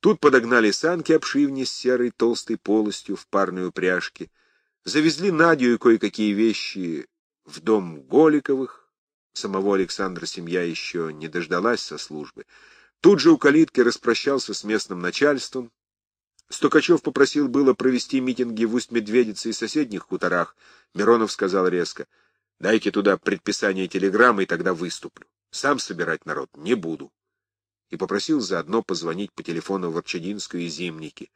Тут подогнали санки обшивни с серой толстой полостью в парной упряжке, завезли Надю и кое-какие вещи в дом Голиковых, самого Александра семья еще не дождалась со службы. Тут же у калитки распрощался с местным начальством. Стукачев попросил было провести митинги в Усть-Медведице и соседних хуторах. Миронов сказал резко, «Дайте туда предписание телеграммы, и тогда выступлю. Сам собирать народ не буду» и попросил заодно позвонить по телефону в Арчединскую и Зимники,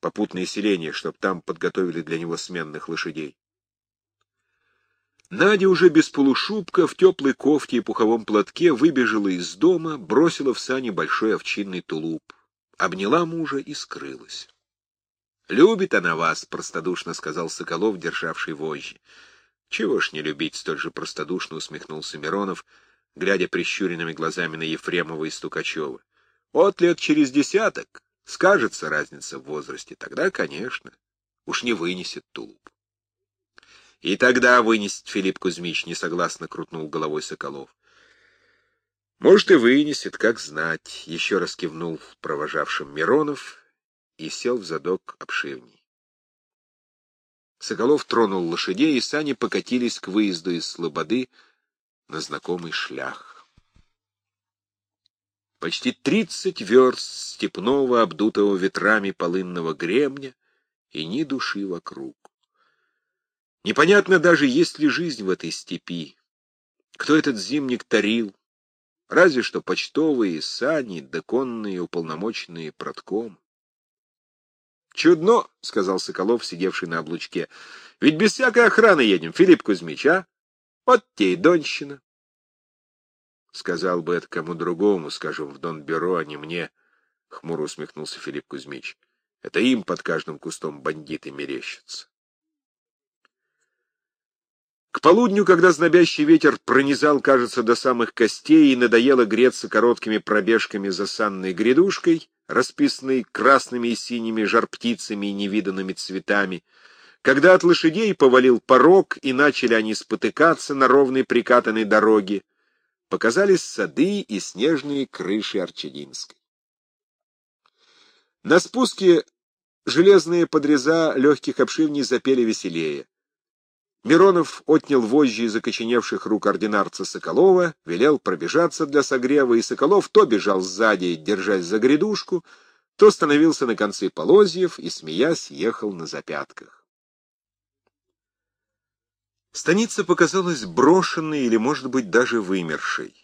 попутное селение, чтоб там подготовили для него сменных лошадей. Надя уже без полушубка, в теплой кофте и пуховом платке выбежала из дома, бросила в сани большой овчинный тулуп, обняла мужа и скрылась. «Любит она вас», — простодушно сказал Соколов, державший вожжи. «Чего ж не любить?» — столь же простодушно усмехнулся Миронов — глядя прищуренными глазами на Ефремова и Стукачева. От лет через десяток скажется разница в возрасте, тогда, конечно, уж не вынесет тулуп. И тогда вынесет Филипп Кузьмич, несогласно крутнул головой Соколов. Может, и вынесет, как знать, еще раз кивнул провожавшим Миронов и сел в задок обшивней. Соколов тронул лошадей, и сани покатились к выезду из Слободы, на знакомый шлях. Почти тридцать верст степного, обдутого ветрами полынного гребня, и ни души вокруг. Непонятно даже, есть ли жизнь в этой степи. Кто этот зимник тарил? Разве что почтовые сани, доконные уполномоченные протком. «Чудно», — сказал Соколов, сидевший на облучке. «Ведь без всякой охраны едем, Филипп Кузьмич, а? Вот те и донщина. Сказал бы это кому другому, скажем, в Донбюро, а не мне, — хмуро усмехнулся Филипп Кузьмич. Это им под каждым кустом бандиты мерещатся. К полудню, когда знобящий ветер пронизал, кажется, до самых костей и надоело греться короткими пробежками за санной грядушкой, расписанной красными и синими жар-птицами и невиданными цветами, когда от лошадей повалил порог, и начали они спотыкаться на ровной прикатанной дороге, показались сады и снежные крыши Арчединской. На спуске железные подреза легких обшивней запели веселее. Миронов отнял вожжи из окоченевших рук ординарца Соколова, велел пробежаться для согрева, и Соколов то бежал сзади, держась за грядушку, то становился на концы полозьев и, смеясь, ехал на запятках. Станица показалась брошенной или, может быть, даже вымершей.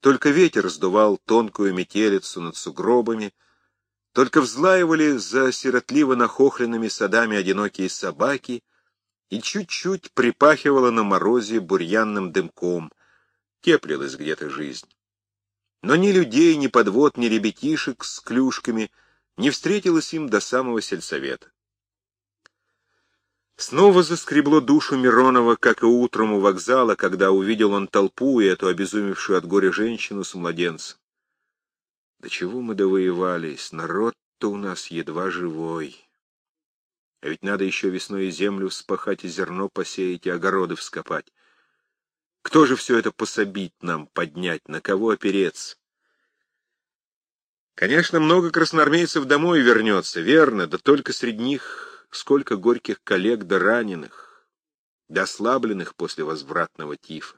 Только ветер сдувал тонкую метелицу над сугробами, только взлаивали за сиротливо нахохленными садами одинокие собаки и чуть-чуть припахивало на морозе бурьянным дымком, теплилась где-то жизнь. Но ни людей, ни подвод, ни ребятишек с клюшками не встретилось им до самого сельсовета. Снова заскребло душу Миронова, как и утром у вокзала, когда увидел он толпу и эту обезумевшую от горя женщину с младенцем. До чего мы довоевались, народ-то у нас едва живой. А ведь надо еще весной землю вспахать, и зерно посеять, и огороды вскопать. Кто же все это пособить нам, поднять, на кого опереться? Конечно, много красноармейцев домой вернется, верно, да только среди них сколько горьких коллег да раненых, да ослабленных после возвратного тифа.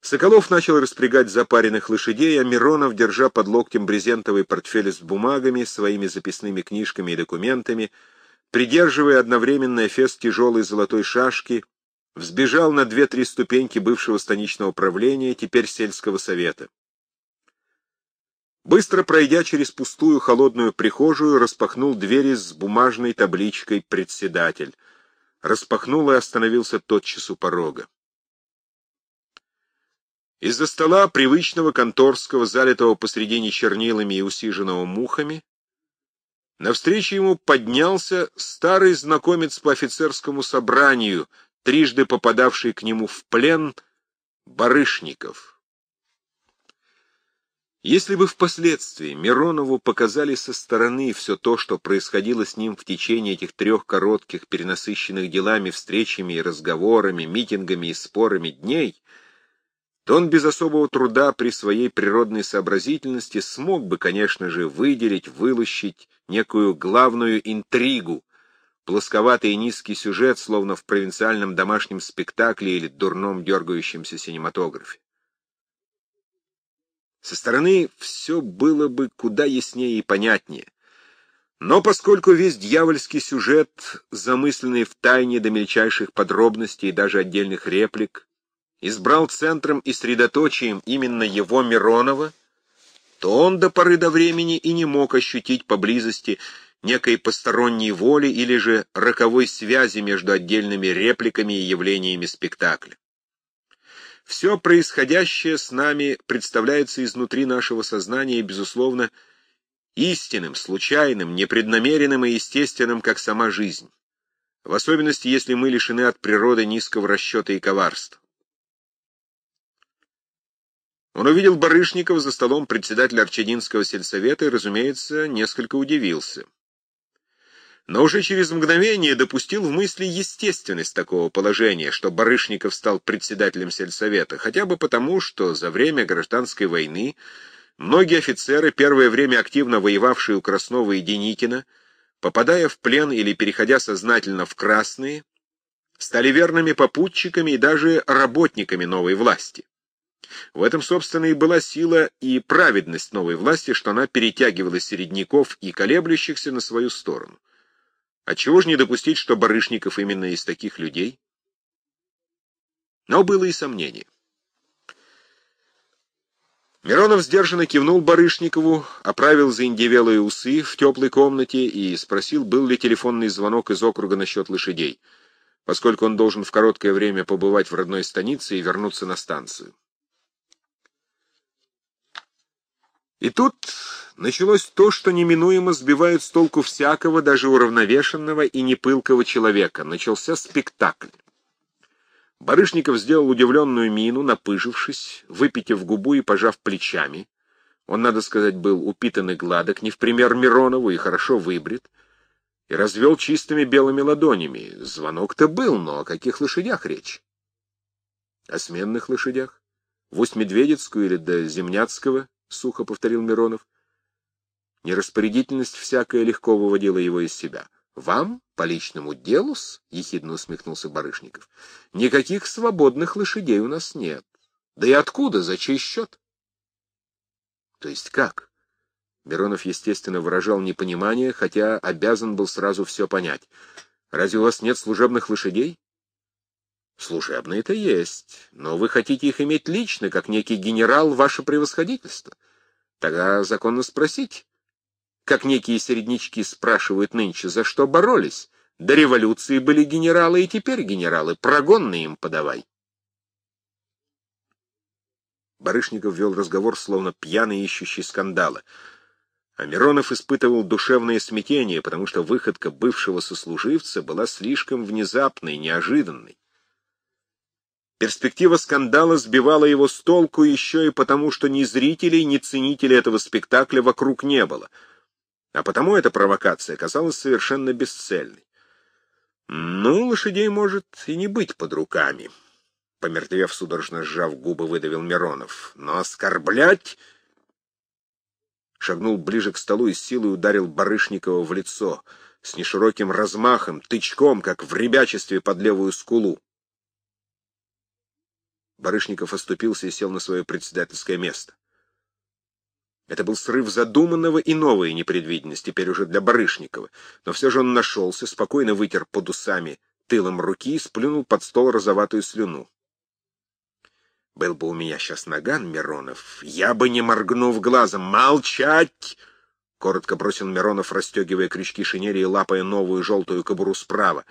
Соколов начал распрягать запаренных лошадей, а Миронов, держа под локтем брезентовый портфель с бумагами, своими записными книжками и документами, придерживая одновременно эфес тяжелой золотой шашки, взбежал на две-три ступеньки бывшего станичного правления, теперь сельского совета. Быстро пройдя через пустую холодную прихожую, распахнул двери с бумажной табличкой «Председатель». Распахнул и остановился тотчас у порога. Из-за стола, привычного конторского, залитого посредине чернилами и усиженного мухами, навстречу ему поднялся старый знакомец по офицерскому собранию, трижды попадавший к нему в плен, Барышников. Если бы впоследствии Миронову показали со стороны все то, что происходило с ним в течение этих трех коротких, перенасыщенных делами, встречами и разговорами, митингами и спорами дней, то он без особого труда при своей природной сообразительности смог бы, конечно же, выделить, вылущить некую главную интригу, плосковатый и низкий сюжет, словно в провинциальном домашнем спектакле или дурном дергающемся синематографе. Со стороны все было бы куда яснее и понятнее. Но поскольку весь дьявольский сюжет, замысленный в тайне до мельчайших подробностей и даже отдельных реплик, избрал центром и средоточием именно его Миронова, то он до поры до времени и не мог ощутить поблизости некой посторонней воли или же роковой связи между отдельными репликами и явлениями спектакля. Все происходящее с нами представляется изнутри нашего сознания безусловно, истинным, случайным, непреднамеренным и естественным, как сама жизнь, в особенности, если мы лишены от природы низкого расчета и коварства. Он увидел Барышникова за столом председателя Арчединского сельсовета и, разумеется, несколько удивился. Но уже через мгновение допустил в мысли естественность такого положения, что Барышников стал председателем сельсовета, хотя бы потому, что за время гражданской войны многие офицеры, первое время активно воевавшие у Краснова и Деникина, попадая в плен или переходя сознательно в красные, стали верными попутчиками и даже работниками новой власти. В этом, собственно, и была сила и праведность новой власти, что она перетягивала середняков и колеблющихся на свою сторону. Отчего же не допустить, что Барышников именно из таких людей? Но было и сомнение. Миронов сдержанно кивнул Барышникову, оправил заиндевелые усы в теплой комнате и спросил, был ли телефонный звонок из округа насчет лошадей, поскольку он должен в короткое время побывать в родной станице и вернуться на станцию. И тут началось то, что неминуемо сбивает с толку всякого, даже уравновешенного и непылкого человека. Начался спектакль. Барышников сделал удивленную мину, напыжившись, выпитив губу и пожав плечами. Он, надо сказать, был упитан и гладок, не в пример Миронову, и хорошо выбрит, и развел чистыми белыми ладонями. Звонок-то был, но о каких лошадях речь? О сменных лошадях? В Усть-Медведецкую или до Земняцкого? — сухо повторил Миронов. Нераспорядительность всякая легко выводила его из себя. «Вам? По личному делу-с?» — ехидно усмехнулся Барышников. «Никаких свободных лошадей у нас нет. Да и откуда? За чей счет?» «То есть как?» Миронов, естественно, выражал непонимание, хотя обязан был сразу все понять. «Разве у вас нет служебных лошадей?» Служебные-то есть, но вы хотите их иметь лично, как некий генерал, ваше превосходительство. Тогда законно спросить, как некие середнячки спрашивают нынче, за что боролись. До революции были генералы и теперь генералы, прогонные им подавай. Барышников вел разговор, словно пьяный ищущий скандала. А Миронов испытывал душевное смятение, потому что выходка бывшего сослуживца была слишком внезапной, неожиданной. Перспектива скандала сбивала его с толку еще и потому, что ни зрителей, ни ценителей этого спектакля вокруг не было. А потому эта провокация казалась совершенно бесцельной. «Ну, лошадей может и не быть под руками», — помертвев, судорожно сжав губы, выдавил Миронов. «Но оскорблять...» Шагнул ближе к столу и силой ударил Барышникова в лицо, с нешироким размахом, тычком, как в ребячестве под левую скулу. Барышников оступился и сел на свое председательское место. Это был срыв задуманного и новой непредвиденности, теперь уже для Барышникова. Но все же он нашелся, спокойно вытер под усами тылом руки и сплюнул под стол розоватую слюну. Был бы у меня сейчас наган, Миронов, я бы, не моргнув глазом, молчать! Коротко бросил Миронов, расстегивая крючки шинели и лапая новую желтую кобуру справа.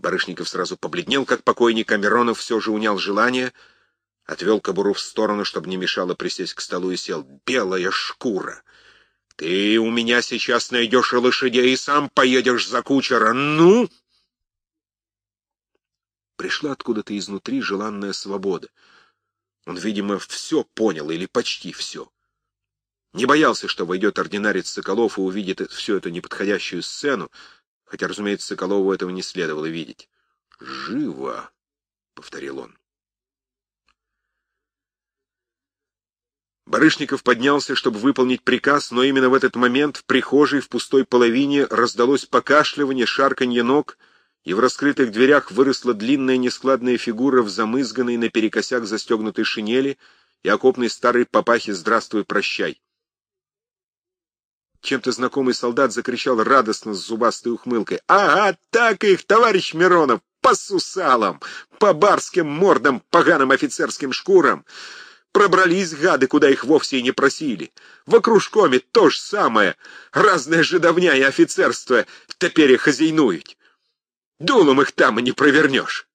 Барышников сразу побледнел, как покойник, а Миронов все же унял желание, отвел кобуру в сторону, чтобы не мешало присесть к столу, и сел. «Белая шкура! Ты у меня сейчас найдешь лошадей и сам поедешь за кучера! Ну!» Пришла откуда-то изнутри желанная свобода. Он, видимо, все понял, или почти все. Не боялся, что войдет ординарец Соколов и увидит всю эту неподходящую сцену, хотя, разумеется, Соколову этого не следовало видеть. «Живо!» — повторил он. Барышников поднялся, чтобы выполнить приказ, но именно в этот момент в прихожей в пустой половине раздалось покашливание, шарканье ног, и в раскрытых дверях выросла длинная нескладная фигура в замызганной наперекосяк застегнутой шинели и окопной старой папахе «Здравствуй, прощай». Чем-то знакомый солдат закричал радостно с зубастой ухмылкой. «Ага, так их, товарищ Миронов, по сусалам, по барским мордам, поганым офицерским шкурам!» Пробрались гады, куда их вовсе и не просили. В окружкоме то же самое. Разная жидовня и офицерство теперь хозяйнуют. Дулом их там и не провернешь.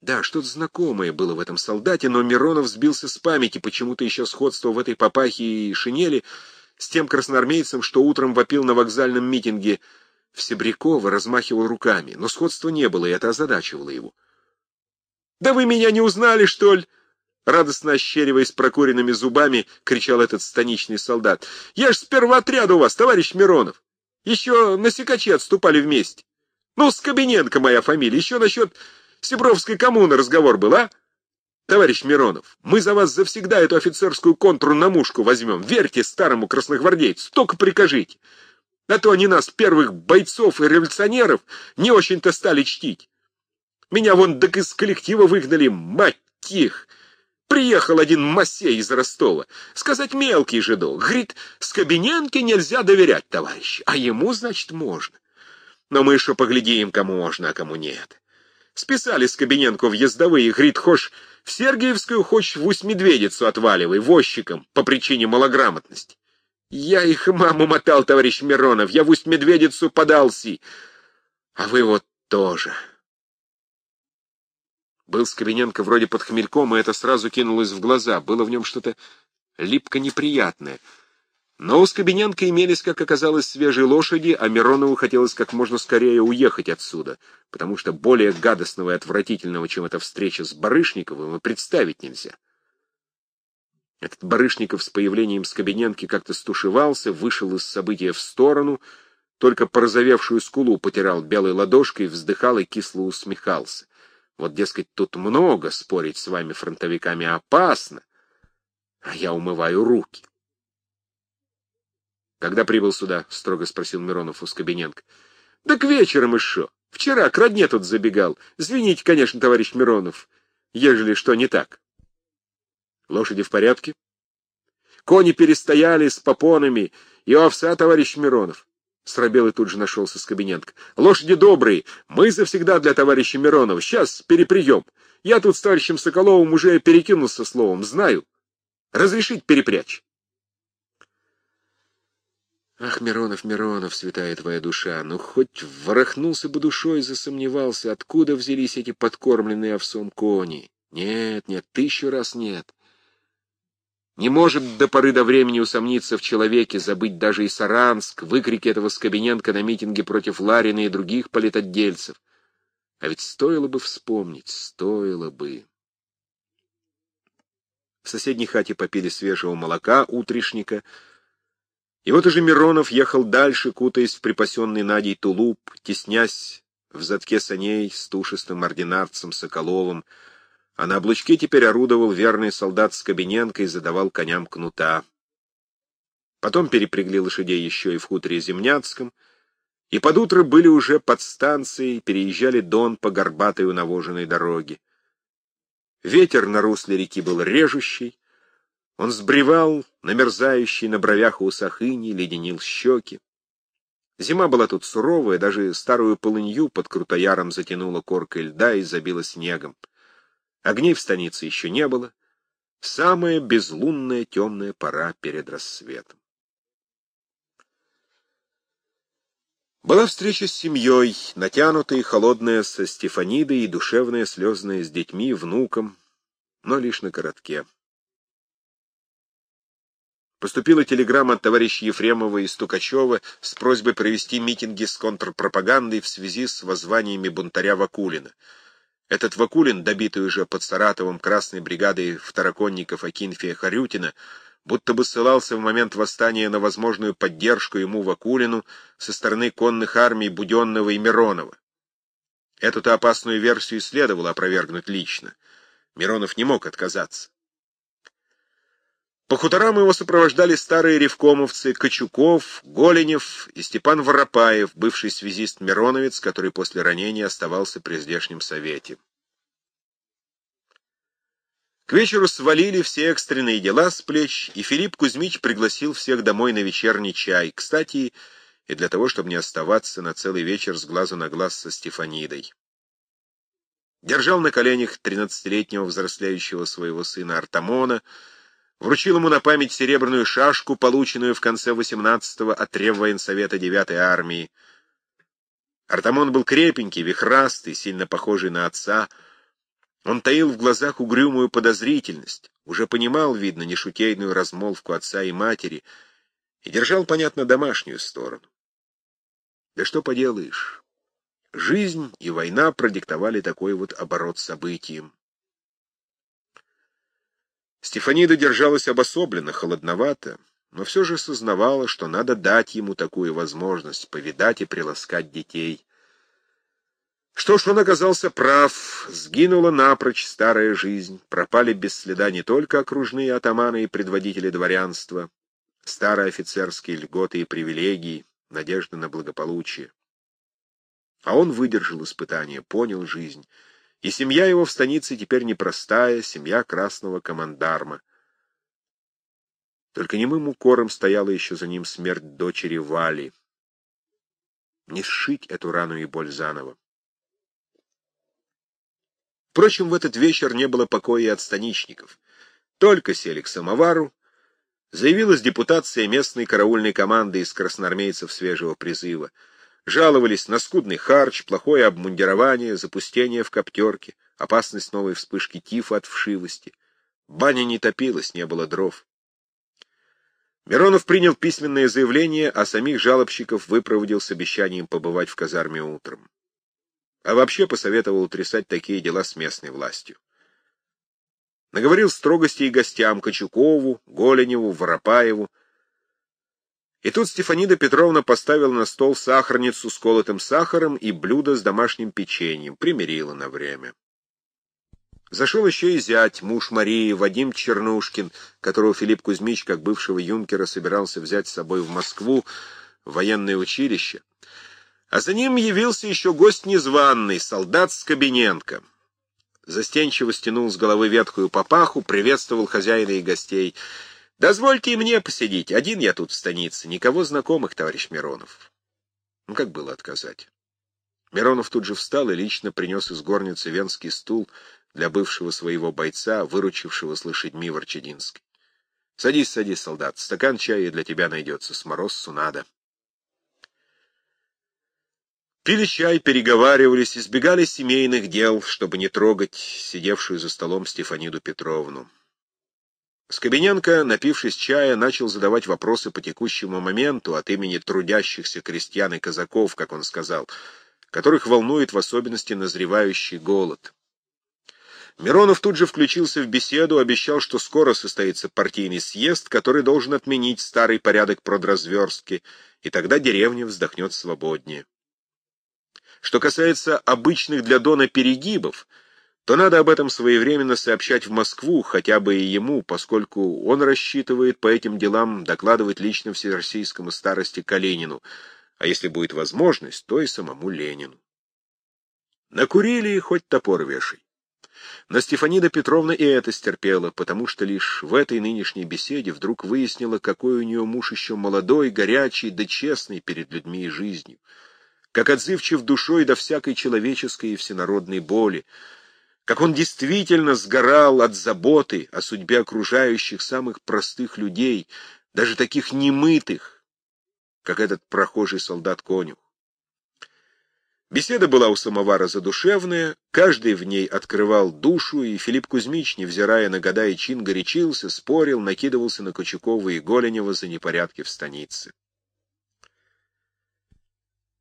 Да, что-то знакомое было в этом солдате, но Миронов сбился с памяти, почему-то еще сходство в этой папахе и шинели с тем красноармейцем, что утром вопил на вокзальном митинге Всебрякова, размахивал руками. Но сходства не было, и это озадачивало его. «Да вы меня не узнали, что ли?» Радостно ощериваясь прокуренными зубами, кричал этот станичный солдат. «Я ж с первого отряда у вас, товарищ Миронов! Еще на Сикаче отступали вместе. Ну, Скобиненко моя фамилия. Еще насчет Сибровской коммуны разговор был, а? Товарищ Миронов, мы за вас завсегда эту офицерскую контру на мушку возьмем. Верьте старому красногвардейцу, только прикажите. А то они нас, первых бойцов и революционеров, не очень-то стали чтить. Меня вон так из коллектива выгнали, мать их!» Приехал один Масей из Ростова. Сказать мелкий жидок. Говорит, Скобиненке нельзя доверять, товарищ. А ему, значит, можно. Но мы еще поглядим, кому можно, а кому нет. Списали Скобиненко в ездовые. Говорит, хошь в Сергиевскую, хочешь в Усть-Медведицу отваливай, возчиком, по причине малограмотности. Я их маму мотал, товарищ Миронов. Я в Усть-Медведицу подался. А вы вот тоже... Был Скобиненко вроде под хмельком, и это сразу кинулось в глаза. Было в нем что-то липко неприятное. Но у Скобиненко имелись, как оказалось, свежие лошади, а Миронову хотелось как можно скорее уехать отсюда, потому что более гадостного и отвратительного, чем эта встреча с Барышниковым, и представить нельзя. Этот Барышников с появлением Скобиненки как-то стушевался, вышел из события в сторону, только порозовевшую скулу потирал белой ладошкой, вздыхал и кисло усмехался. Вот, дескать, тут много, спорить с вами, фронтовиками, опасно, а я умываю руки. «Когда прибыл сюда?» — строго спросил Миронов у Скобиненко. «Да к вечером еще. Вчера к родне тут забегал. Извините, конечно, товарищ Миронов, ежели что не так». «Лошади в порядке?» «Кони перестояли с попонами, и овса, товарищ Миронов. Срабел и тут же нашелся Скобиненко. «Лошади добрые, мы завсегда для товарища Миронова. Сейчас перепряем. Я тут с товарищем Соколовым уже перекинулся словом, знаю. Разрешить перепрячь?» Ах, Миронов, Миронов, святая твоя душа, ну хоть ворохнулся бы душой, засомневался, откуда взялись эти подкормленные овсом кони. Нет, нет, тысячу раз нет. Не может до поры до времени усомниться в человеке, забыть даже и Саранск, выкрики этого Скобиненко на митинге против Ларина и других политотдельцев. А ведь стоило бы вспомнить, стоило бы. В соседней хате попили свежего молока утрешника, и вот уже Миронов ехал дальше, кутаясь в припасенный Надей тулуп, теснясь в задке саней с тушистым ординарцем Соколовым, а на облучке теперь орудовал верный солдат с Кабиненко и задавал коням кнута. Потом перепрягли лошадей еще и в хуторе Земняцком, и под утро были уже под станцией, переезжали Дон по горбатой унавоженной дороге. Ветер на русле реки был режущий, он сбривал намерзающий на бровях и усах иней, леденил щеки. Зима была тут суровая, даже старую полынью под Крутояром затянула коркой льда и забила снегом. Огней в станице еще не было. Самая безлунная темная пора перед рассветом. Была встреча с семьей, натянутая и холодная со Стефанидой и душевная, слезная с детьми, внуком, но лишь на коротке. Поступила телеграмма от товарища Ефремова и Стукачева с просьбой провести митинги с контрпропагандой в связи с воззваниями бунтаря Вакулина. Этот Вакулин, добитый уже под Саратовом красной бригадой второконников Акинфия Харютина, будто бы ссылался в момент восстания на возможную поддержку ему Вакулину со стороны конных армий Буденного и Миронова. Эту-то опасную версию следовало опровергнуть лично. Миронов не мог отказаться. По хуторам его сопровождали старые ревкомовцы Кочуков, Голенев и Степан Воропаев, бывший связист Мироновец, который после ранения оставался при здешнем совете. К вечеру свалили все экстренные дела с плеч, и Филипп Кузьмич пригласил всех домой на вечерний чай. Кстати, и для того, чтобы не оставаться на целый вечер с глазу на глаз со Стефанидой. Держал на коленях тринадцатилетнего взрослеющего своего сына Артамона, вручил ему на память серебряную шашку, полученную в конце 18-го от Реввоенсовета 9-й армии. Артамон был крепенький, вихрастый, сильно похожий на отца. Он таил в глазах угрюмую подозрительность, уже понимал, видно, нешутейную размолвку отца и матери, и держал, понятно, домашнюю сторону. Да что поделаешь, жизнь и война продиктовали такой вот оборот событиям. Стефанида держалась обособленно, холодновато, но все же сознавала, что надо дать ему такую возможность повидать и приласкать детей. Что ж, он оказался прав, сгинула напрочь старая жизнь, пропали без следа не только окружные атаманы и предводители дворянства, старые офицерские льготы и привилегии, надежда на благополучие. А он выдержал испытание, понял жизнь — и семья его в станице теперь непростая, семья красного командарма. Только немым укором стояла еще за ним смерть дочери Вали. Не сшить эту рану и боль заново. Впрочем, в этот вечер не было покоя от станичников. Только сели к самовару, заявилась депутация местной караульной команды из красноармейцев свежего призыва — Жаловались на скудный харч, плохое обмундирование, запустение в коптерке, опасность новой вспышки тифа от вшивости. Баня не топилась, не было дров. Миронов принял письменное заявление, а самих жалобщиков выпроводил с обещанием побывать в казарме утром. А вообще посоветовал утрясать такие дела с местной властью. Наговорил строгости и гостям Кочукову, Голеневу, Воропаеву, и тут Стефанида Петровна поставила на стол сахарницу с колотым сахаром и блюдо с домашним печеньем, примирила на время. Зашел еще и зять, муж Марии, Вадим Чернушкин, которого Филипп Кузьмич, как бывшего юнкера, собирался взять с собой в Москву, в военное училище. А за ним явился еще гость незваный, солдат Скобиненко. Застенчиво стянул с головы ветхую папаху, приветствовал хозяина и гостей — Дозвольте и мне посидеть. Один я тут в станице. Никого знакомых, товарищ Миронов. Ну, как было отказать? Миронов тут же встал и лично принес из горницы венский стул для бывшего своего бойца, выручившего с лошадьми в Арчединской. Садись, садись, солдат. Стакан чая для тебя найдется. С морозцу надо. Пили чай, переговаривались, избегали семейных дел, чтобы не трогать сидевшую за столом Стефаниду Петровну. Скобиненко, напившись чая, начал задавать вопросы по текущему моменту от имени трудящихся крестьян и казаков, как он сказал, которых волнует в особенности назревающий голод. Миронов тут же включился в беседу, обещал, что скоро состоится партийный съезд, который должен отменить старый порядок продразверстки, и тогда деревня вздохнет свободнее. Что касается обычных для Дона перегибов, то надо об этом своевременно сообщать в Москву, хотя бы и ему, поскольку он рассчитывает по этим делам докладывать лично всероссийскому старости Калинину, а если будет возможность, то и самому Ленину. Накурили, хоть топор вешай. Но Стефанида Петровна и это стерпела, потому что лишь в этой нынешней беседе вдруг выяснила, какой у нее муж еще молодой, горячий, да честный перед людьми и жизнью, как отзывчив душой до всякой человеческой и всенародной боли, как он действительно сгорал от заботы о судьбе окружающих самых простых людей, даже таких немытых, как этот прохожий солдат-конюх. Беседа была у самовара задушевная, каждый в ней открывал душу, и Филипп Кузьмич, невзирая на года и чин, горячился, спорил, накидывался на Кочукова и Голенева за непорядки в станице.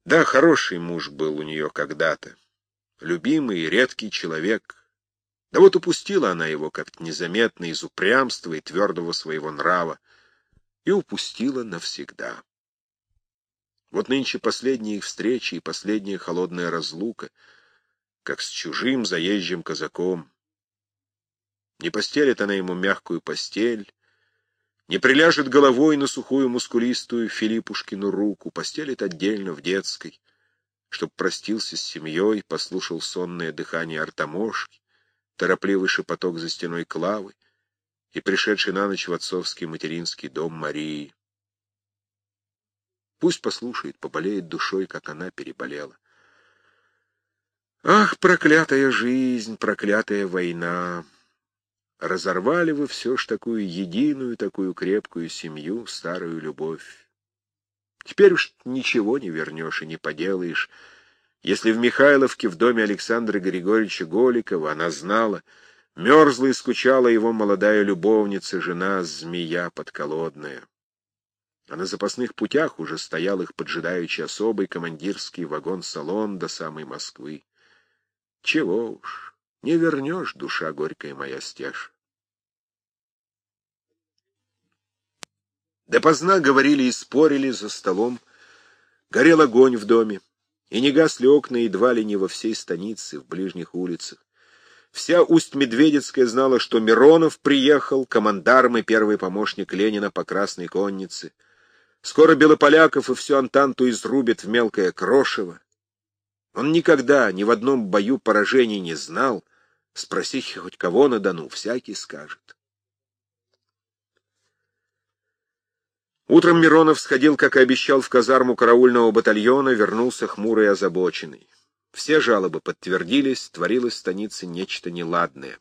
Да, хороший муж был у нее когда-то любимый и редкий человек. Да вот упустила она его как-то незаметно из упрямства и твердого своего нрава, и упустила навсегда. Вот нынче последние их встречи и последняя холодная разлука, как с чужим заезжим казаком. Не постелит она ему мягкую постель, не приляжет головой на сухую мускулистую Филиппушкину руку, постелит отдельно в детской, чтоб простился с семьей, послушал сонное дыхание артамошки, торопливый шепоток за стеной Клавы и пришедший на ночь в отцовский материнский дом Марии. Пусть послушает, поболеет душой, как она переболела. Ах, проклятая жизнь, проклятая война! Разорвали вы все ж такую единую, такую крепкую семью, старую любовь. Теперь уж ничего не вернешь и не поделаешь. Если в Михайловке в доме Александра Григорьевича Голикова она знала, мерзла и скучала его молодая любовница, жена змея подколодная. А на запасных путях уже стоял их поджидающий особый командирский вагон-салон до самой Москвы. Чего уж, не вернешь, душа горькая моя стеж. Допоздна говорили и спорили за столом. Горел огонь в доме, и не гасли окна едва ли не во всей станице, в ближних улицах. Вся Усть-Медведецкая знала, что Миронов приехал, командарм и первый помощник Ленина по Красной Коннице. Скоро Белополяков и всю Антанту изрубят в мелкое крошево. Он никогда ни в одном бою поражений не знал, Спроси хоть кого на Дону, всякий скажет. Утром Миронов сходил, как и обещал, в казарму караульного батальона, вернулся хмурый и озабоченный. Все жалобы подтвердились, творилось в станице нечто неладное.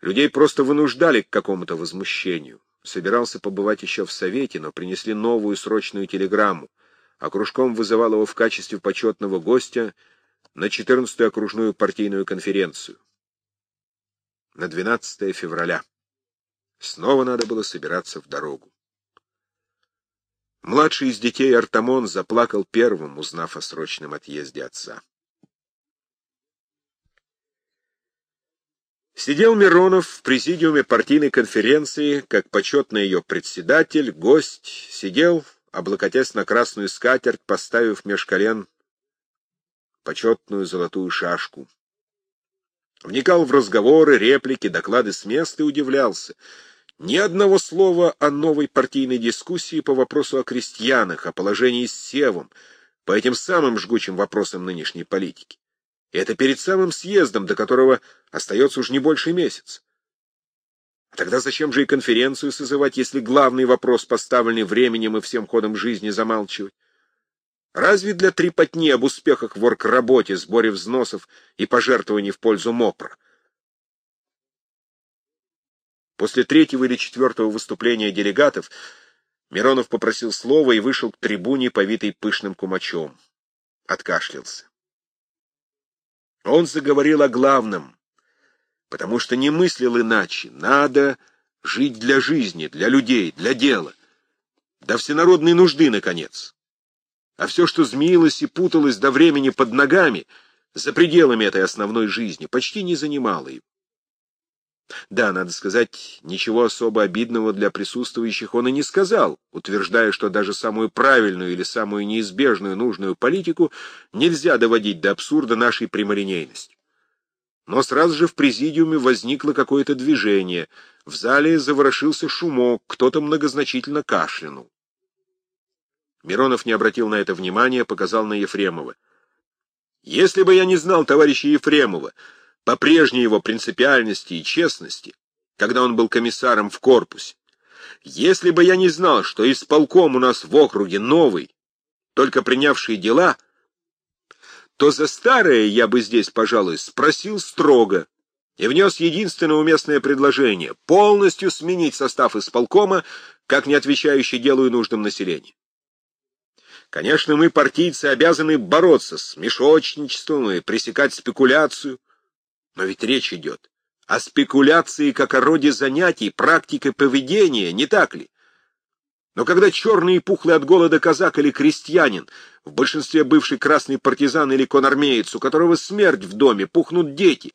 Людей просто вынуждали к какому-то возмущению. Собирался побывать еще в Совете, но принесли новую срочную телеграмму, а кружком вызывал его в качестве почетного гостя на 14-ю окружную партийную конференцию на 12 февраля. Снова надо было собираться в дорогу. Младший из детей Артамон заплакал первым, узнав о срочном отъезде отца. Сидел Миронов в президиуме партийной конференции, как почетный ее председатель, гость, сидел, облокотясь на красную скатерть, поставив меж колен почетную золотую шашку. Вникал в разговоры, реплики, доклады с места и удивлялся. Ни одного слова о новой партийной дискуссии по вопросу о крестьянах, о положении с Севом, по этим самым жгучим вопросам нынешней политики. И это перед самым съездом, до которого остается уж не больше месяца. А тогда зачем же и конференцию созывать, если главный вопрос, поставленный временем и всем ходом жизни, замалчивать? Разве для трепотни об успехах в оргработе, сборе взносов и пожертвований в пользу МОПРа? После третьего или четвертого выступления делегатов Миронов попросил слова и вышел к трибуне, повитой пышным кумачом. Откашлялся. Он заговорил о главном, потому что не мыслил иначе. Надо жить для жизни, для людей, для дела. До всенародной нужды, наконец а все, что змеилось и путалось до времени под ногами, за пределами этой основной жизни, почти не занимало его. Да, надо сказать, ничего особо обидного для присутствующих он и не сказал, утверждая, что даже самую правильную или самую неизбежную нужную политику нельзя доводить до абсурда нашей прямолинейностью. Но сразу же в президиуме возникло какое-то движение, в зале заворошился шумок, кто-то многозначительно кашлянул. Миронов не обратил на это внимания, показал на Ефремова. «Если бы я не знал товарища Ефремова по прежней его принципиальности и честности, когда он был комиссаром в корпусе, если бы я не знал, что исполком у нас в округе новый, только принявший дела, то за старое я бы здесь, пожалуй, спросил строго и внес единственное уместное предложение — полностью сменить состав исполкома, как не отвечающий делу и нуждам населения. Конечно, мы, партийцы, обязаны бороться с мешочничеством и пресекать спекуляцию. Но ведь речь идет о спекуляции как о роде занятий, практике поведения, не так ли? Но когда черный и пухлый от голода казак или крестьянин, в большинстве бывший красный партизан или конармеец, у которого смерть в доме, пухнут дети,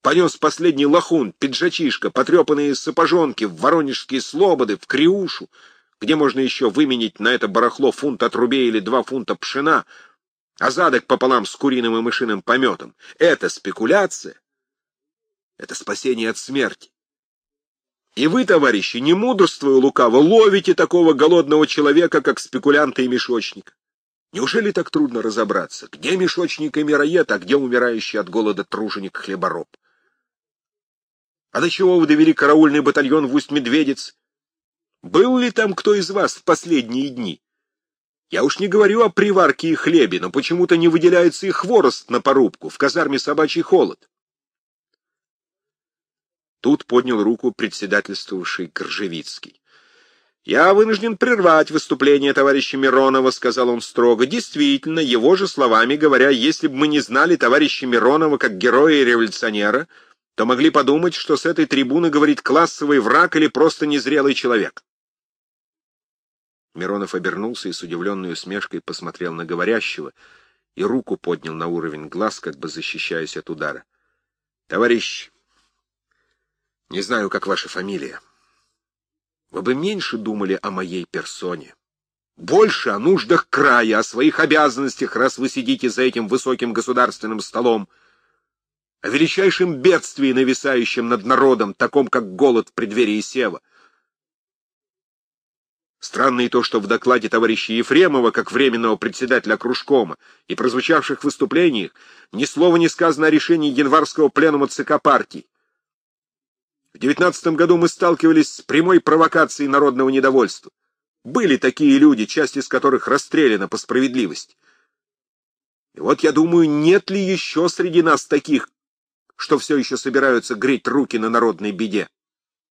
понес последний лохун, пиджачишка, потрепанные сапожонки в воронежские слободы, в Криушу, где можно еще выменить на это барахло фунт отрубей или два фунта пшена, а задок пополам с куриным и мышиным пометом. Это спекуляция. Это спасение от смерти. И вы, товарищи, не мудрствуя лукаво, ловите такого голодного человека, как спекулянта и мешочник. Неужели так трудно разобраться, где мешочник и мироед, а где умирающий от голода труженик-хлебороб? А до чего вы довели караульный батальон в Усть-Медведец? Был ли там кто из вас в последние дни? Я уж не говорю о приварке и хлебе, но почему-то не выделяется и хворост на порубку, в казарме собачий холод. Тут поднял руку председательствовавший Коржевицкий. «Я вынужден прервать выступление товарища Миронова», — сказал он строго. «Действительно, его же словами говоря, если бы мы не знали товарища Миронова как героя и революционера, то могли подумать, что с этой трибуны говорит классовый враг или просто незрелый человек». Миронов обернулся и с удивленной усмешкой посмотрел на говорящего и руку поднял на уровень глаз, как бы защищаясь от удара. «Товарищ, не знаю, как ваша фамилия, вы бы меньше думали о моей персоне, больше о нуждах края, о своих обязанностях, раз вы сидите за этим высоким государственным столом, о величайшем бедствии, нависающем над народом, таком как голод в преддверии Сева. Странно и то, что в докладе товарища Ефремова, как временного председателя кружкома, и прозвучавших выступлениях ни слова не сказано о решении январского пленума ЦК партии. В девятнадцатом году мы сталкивались с прямой провокацией народного недовольства. Были такие люди, часть из которых расстреляна по справедливости. И вот я думаю, нет ли еще среди нас таких, что все еще собираются греть руки на народной беде.